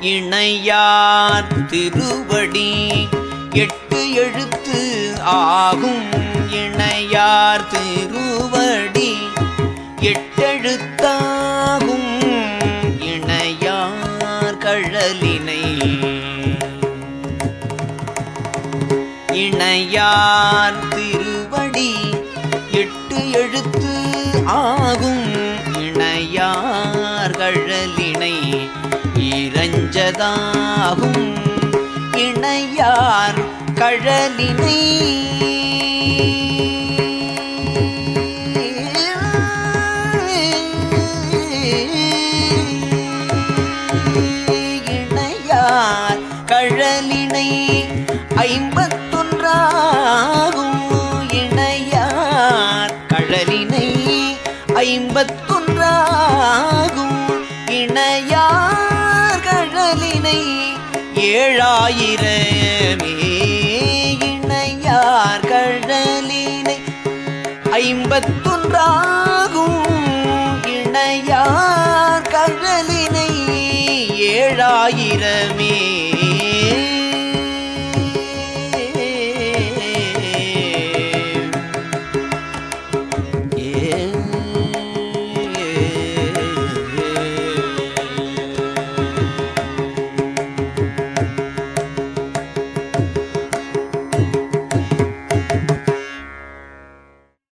இணையார் திருவடி. எட்டு எழுத்து ஆகும் இணையார் திருவடி. எட்டெழுத்தாகும் இணையார் கழலினை. இணையார் திருவடி. எட்டு எழுத்து ஆ இறஞ்சதாகும் இணையார் கழலினை. இணையார் கழலினை ஐம்பத்தொன்றாகும் இணையார் கழலினை ஐம்பத்தொன்றாகும் இணையார் கழலினை ஏழாயிரமே இணையார் கழலினை ஐம்பத்தொன்றாகும் இணையார் கழலினை ஏழாயிரமே